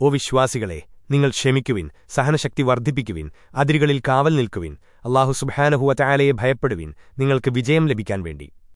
ഓ വിശ്വാസികളെ നിങ്ങൾ ക്ഷമിക്കുവിൻ സഹനശക്തി വർദ്ധിപ്പിക്കുവിൻ അതിരുകളിൽ കാവൽ നിൽക്കുവിൻ അള്ളാഹു സുബാനഹുവ ചായാലയെ ഭയപ്പെടുവിൻ നിങ്ങൾക്ക് വിജയം ലഭിക്കാൻ വേണ്ടി.